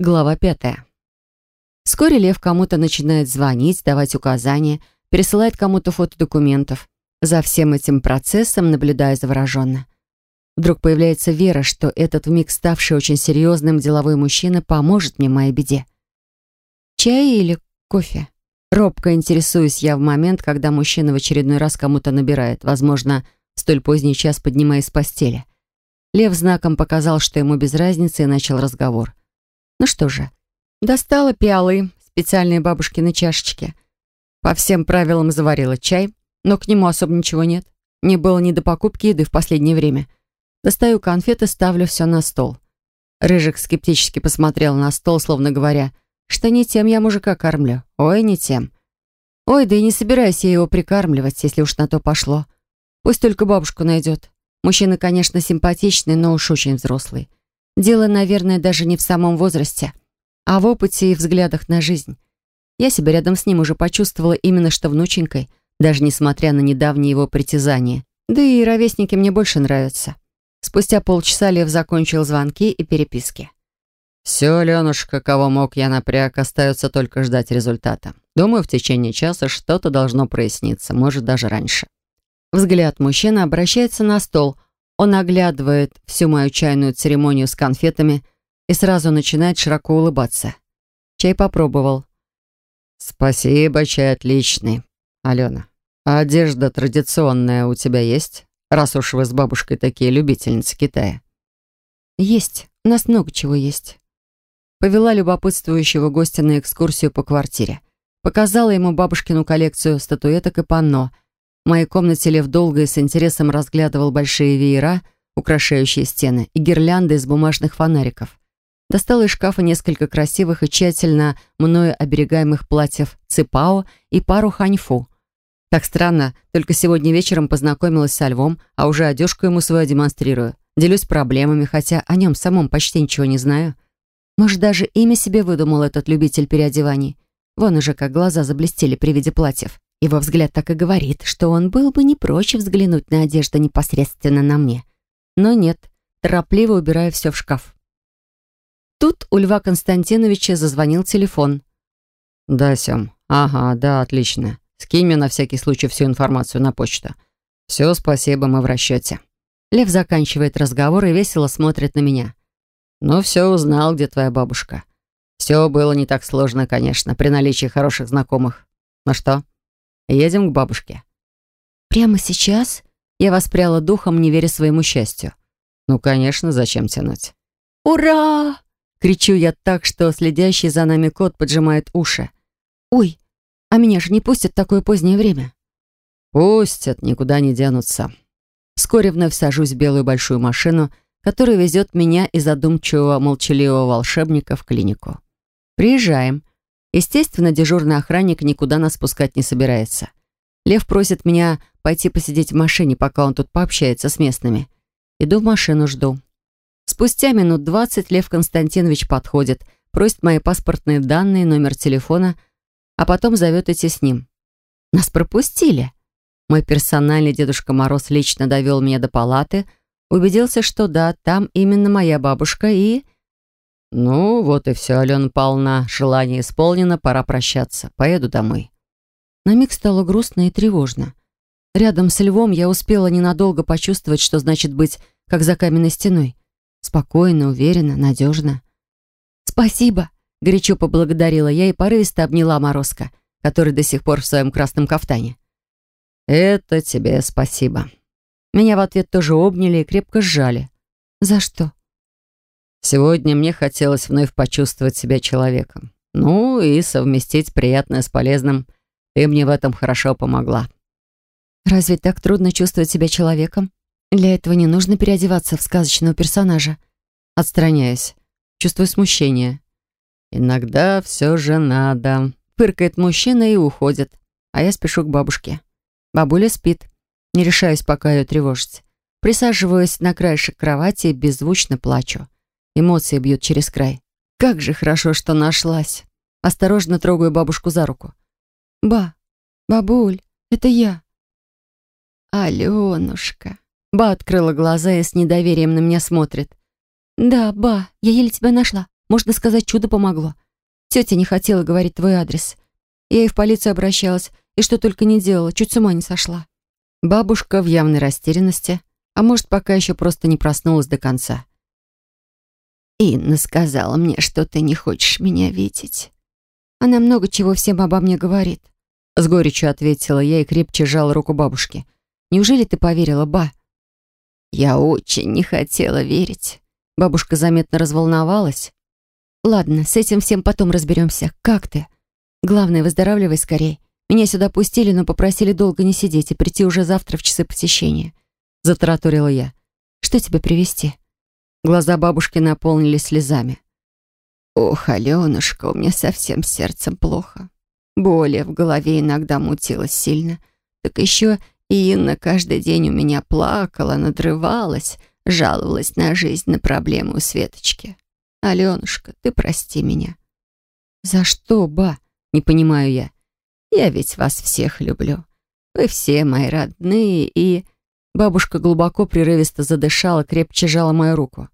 Глава пятая. Вскоре Лев кому-то начинает звонить, давать указания, пересылает кому-то фото документов. За всем этим процессом наблюдаю завороженно. Вдруг появляется вера, что этот вмиг ставший очень серьезным деловой мужчина поможет мне в моей беде. Чай или кофе? Робко интересуюсь я в момент, когда мужчина в очередной раз кому-то набирает, возможно, в столь поздний час поднимаясь с постели. Лев знаком показал, что ему без разницы, и начал разговор. Ну что же, достала пиалы, специальные бабушкины чашечки. По всем правилам заварила чай, но к нему особо ничего нет. Не было ни до покупки еды в последнее время. Достаю конфеты, ставлю все на стол. Рыжик скептически посмотрел на стол, словно говоря, что не тем я мужика кормлю. Ой, не тем. Ой, да и не собираюсь я его прикармливать, если уж на то пошло. Пусть только бабушку найдет. Мужчина, конечно, симпатичный, но уж очень взрослый. Дело, наверное, даже не в самом возрасте, а в опыте и взглядах на жизнь. Я себя рядом с ним уже почувствовала именно что внученькой, даже несмотря на недавние его притязания. Да и ровесники мне больше нравятся. Спустя полчаса Лев закончил звонки и переписки. «Все, Ленушка, кого мог я напряг, остается только ждать результата. Думаю, в течение часа что-то должно проясниться, может, даже раньше». Взгляд мужчины обращается на стол – он оглядывает всю мою чайную церемонию с конфетами и сразу начинает широко улыбаться. Чай попробовал. «Спасибо, чай отличный. Алена, а одежда традиционная у тебя есть, раз уж вы с бабушкой такие любительницы Китая?» «Есть. У нас много чего есть». Повела любопытствующего гостя на экскурсию по квартире. Показала ему бабушкину коллекцию статуэток и панно — в моей комнате Лев долго и с интересом разглядывал большие веера, украшающие стены, и гирлянды из бумажных фонариков. Достал из шкафа несколько красивых и тщательно мною оберегаемых платьев ципао и пару ханьфу. Так странно, только сегодня вечером познакомилась со Львом, а уже одежку ему свою демонстрирую. Делюсь проблемами, хотя о нем самом почти ничего не знаю. Может, даже имя себе выдумал этот любитель переодеваний. Вон уже как глаза заблестели при виде платьев. Его взгляд так и говорит, что он был бы не прочь взглянуть на одежду непосредственно на мне. Но нет, торопливо убираю все в шкаф. Тут у Льва Константиновича зазвонил телефон. «Да, Сем. Ага, да, отлично. Скинь мне на всякий случай всю информацию на почту. Все, спасибо, мы в расчете». Лев заканчивает разговор и весело смотрит на меня. «Ну все, узнал, где твоя бабушка. Все было не так сложно, конечно, при наличии хороших знакомых. Ну что, Едем к бабушке». «Прямо сейчас?» Я воспряла духом, не веря своему счастью. «Ну, конечно, зачем тянуть?» «Ура!» — кричу я так, что следящий за нами кот поджимает уши. «Ой, а меня же не пустят в такое позднее время». «Пустят, никуда не денутся». Вскоре вновь сажусь в белую большую машину, которая везет меня и задумчивого молчаливого волшебника в клинику. Приезжаем. Естественно, дежурный охранник никуда нас спускать не собирается. Лев просит меня пойти посидеть в машине, пока он тут пообщается с местными. Иду в машину, жду. Спустя минут двадцать Лев Константинович подходит, просит мои паспортные данные, номер телефона, а потом зовет идти с ним. Нас пропустили. Мой персональный Дедушка Мороз лично довел меня до палаты, убедился, что да, там именно моя бабушка и... «Ну, вот и все, Алена Павловна. Желание исполнено, пора прощаться. Поеду домой». На миг стало грустно и тревожно. Рядом с львом я успела ненадолго почувствовать, что значит быть как за каменной стеной. Спокойно, уверенно, надежно. «Спасибо!» — горячо поблагодарила я и порывисто обняла Морозка, который до сих пор в своем красном кафтане. «Это тебе спасибо». Меня в ответ тоже обняли и крепко сжали. «За что?» Сегодня мне хотелось вновь почувствовать себя человеком. Ну и совместить приятное с полезным. Ты мне в этом хорошо помогла. Разве так трудно чувствовать себя человеком? Для этого не нужно переодеваться в сказочного персонажа. Отстраняюсь. Чувствую смущение. Иногда все же надо. Пыркает мужчина и уходит. А я спешу к бабушке. Бабуля спит. Не решаюсь пока ее тревожить. Присаживаюсь на краешек кровати и беззвучно плачу. Эмоции бьют через край. Как же хорошо, что нашлась. Осторожно трогаю бабушку за руку. «Ба, бабуль, это я». «Аленушка». Ба открыла глаза и с недоверием на меня смотрит. «Да, ба, я еле тебя нашла. Можно сказать, чудо помогло. Тетя не хотела говорить твой адрес. Я и в полицию обращалась, и что только не делала, чуть с ума не сошла. Бабушка в явной растерянности, а может, пока еще просто не проснулась до конца. «Инна сказала мне, что ты не хочешь меня видеть». Она много чего всем обо мне говорит. С горечью ответила я и крепче сжала руку бабушки. «Неужели ты поверила, ба?» «Я очень не хотела верить». Бабушка заметно разволновалась. «Ладно, с этим всем потом разберемся. Как ты? Главное, выздоравливай скорей. Меня сюда пустили, но попросили долго не сидеть и прийти уже завтра в часы посещения». Затараторила я. «Что тебе привезти?» Глаза бабушки наполнились слезами. «Ох, Аленушка, у меня совсем сердцем плохо. Боли в голове иногда мутилось сильно. Так еще и Инна каждый день у меня плакала, надрывалась, жаловалась на жизнь, на проблемы у Светочки. Аленушка, ты прости меня». «За что, ба?» Не понимаю я. «Я ведь вас всех люблю. Вы все мои родные и...» Бабушка глубоко, прерывисто задышала, крепче жала мою руку.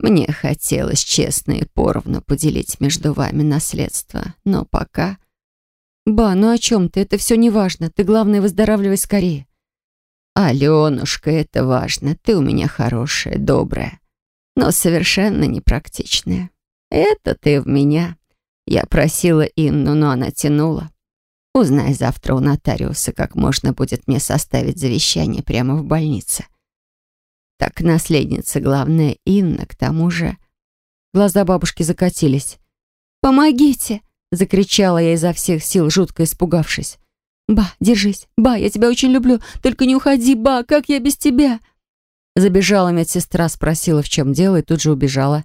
«Мне хотелось честно и поровну поделить между вами наследство, но пока...» «Ба, ну о чем ты? Это все не важно. Ты, главное, выздоравливай скорее». «Аленушка, это важно. Ты у меня хорошая, добрая, но совершенно непрактичная. Это ты в меня. Я просила Инну, но она тянула. Узнай завтра у нотариуса, как можно будет мне составить завещание прямо в больнице. Так наследница главная Инна, к тому же...» Глаза бабушки закатились. «Помогите!» — закричала я изо всех сил, жутко испугавшись. «Ба, держись! Ба, я тебя очень люблю! Только не уходи, ба! Как я без тебя?» Забежала медсестра, спросила, в чем дело, и тут же убежала.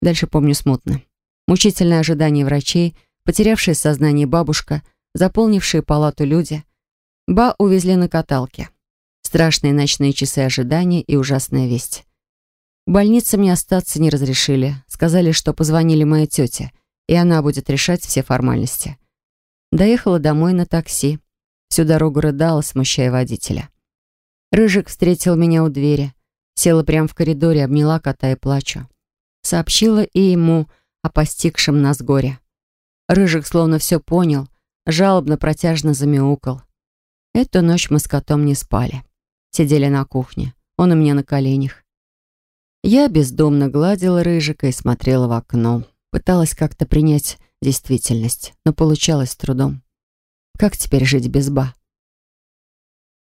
Дальше помню смутно. Мучительное ожидание врачей, потерявшая сознание бабушка, заполнившие палату люди. Ба увезли на каталке. Страшные ночные часы ожидания и ужасная весть. В больнице мне остаться не разрешили. Сказали, что позвонили моей тете, и она будет решать все формальности. Доехала домой на такси. Всю дорогу рыдала, смущая водителя. Рыжик встретил меня у двери. Села прямо в коридоре, обняла кота и плачу. Сообщила и ему о постигшем нас горе. Рыжик словно все понял, жалобно протяжно замяукал. Эту ночь мы с котом не спали. Сидели на кухне, он у меня на коленях. Я бездумно гладила Рыжика и смотрела в окно. Пыталась как-то принять действительность, но получалось с трудом. Как теперь жить без Ба?